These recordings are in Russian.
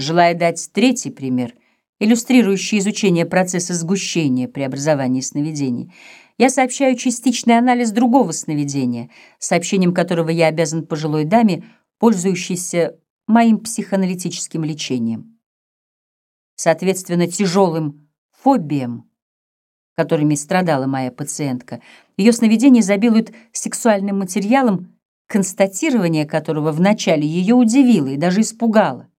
Желая дать третий пример, иллюстрирующий изучение процесса сгущения при образовании сновидений, я сообщаю частичный анализ другого сновидения, сообщением которого я обязан пожилой даме, пользующейся моим психоаналитическим лечением. Соответственно, тяжелым фобиям, которыми страдала моя пациентка, ее сновидения изобилуют сексуальным материалом, констатирование которого вначале ее удивило и даже испугало.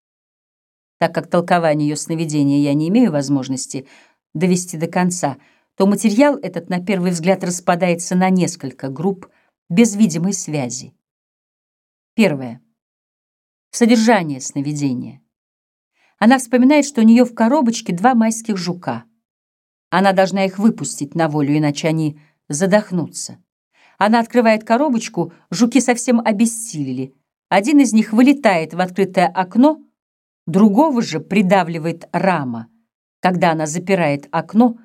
Так как толкование ее сновидения я не имею возможности довести до конца, то материал этот на первый взгляд распадается на несколько групп без видимой связи. Первое. Содержание сновидения. Она вспоминает, что у нее в коробочке два майских жука. Она должна их выпустить на волю, иначе они задохнутся. Она открывает коробочку, жуки совсем обессилели. Один из них вылетает в открытое окно, другого же придавливает рама. Когда она запирает окно,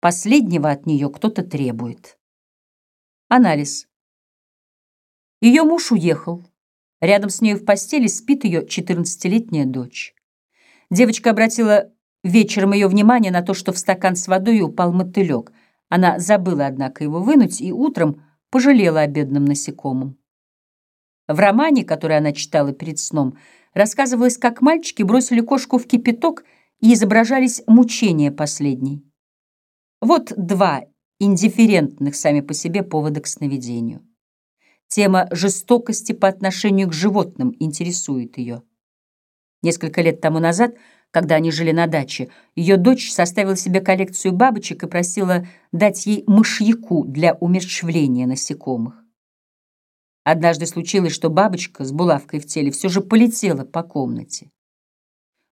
последнего от нее кто-то требует. Анализ. Ее муж уехал. Рядом с нею в постели спит ее 14-летняя дочь. Девочка обратила вечером ее внимание на то, что в стакан с водой упал мотылек. Она забыла, однако, его вынуть, и утром пожалела о бедном насекомом. В романе, который она читала перед сном, рассказывалось, как мальчики бросили кошку в кипяток и изображались мучения последней. Вот два индифферентных сами по себе повода к сновидению. Тема жестокости по отношению к животным интересует ее. Несколько лет тому назад, когда они жили на даче, ее дочь составила себе коллекцию бабочек и просила дать ей мышьяку для умерщвления насекомых. Однажды случилось, что бабочка с булавкой в теле все же полетела по комнате.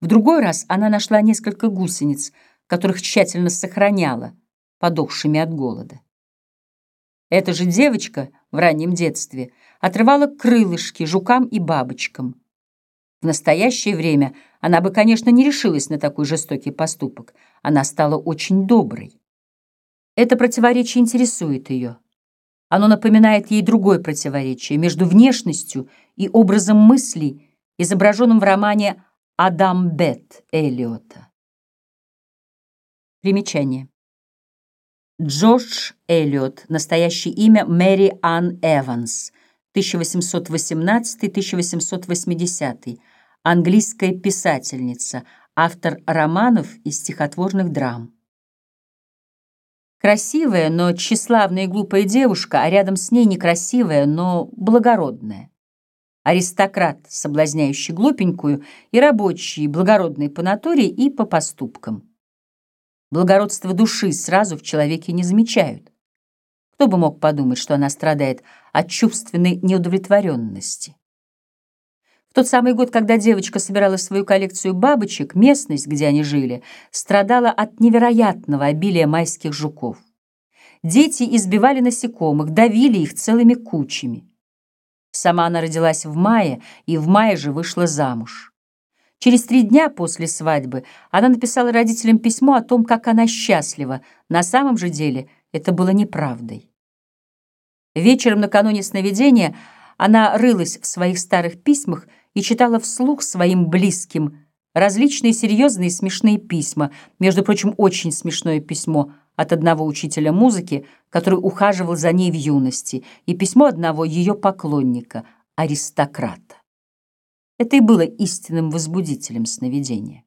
В другой раз она нашла несколько гусениц, которых тщательно сохраняла, подохшими от голода. Эта же девочка в раннем детстве отрывала крылышки жукам и бабочкам. В настоящее время она бы, конечно, не решилась на такой жестокий поступок. Она стала очень доброй. Это противоречие интересует ее. Оно напоминает ей другое противоречие между внешностью и образом мыслей, изображенным в романе «Адам Бет» Эллиота. Примечание. Джордж Эллиот, настоящее имя Мэри Анн Эванс, 1818-1880, английская писательница, автор романов и стихотворных драм. Красивая, но тщеславная и глупая девушка, а рядом с ней некрасивая, но благородная. Аристократ, соблазняющий глупенькую, и рабочий, благородный по натуре и по поступкам. Благородство души сразу в человеке не замечают. Кто бы мог подумать, что она страдает от чувственной неудовлетворенности. Тот самый год, когда девочка собирала свою коллекцию бабочек, местность, где они жили, страдала от невероятного обилия майских жуков. Дети избивали насекомых, давили их целыми кучами. Сама она родилась в мае, и в мае же вышла замуж. Через три дня после свадьбы она написала родителям письмо о том, как она счастлива. На самом же деле это было неправдой. Вечером накануне сновидения она рылась в своих старых письмах и читала вслух своим близким различные серьезные и смешные письма, между прочим, очень смешное письмо от одного учителя музыки, который ухаживал за ней в юности, и письмо одного ее поклонника, аристократа. Это и было истинным возбудителем сновидения.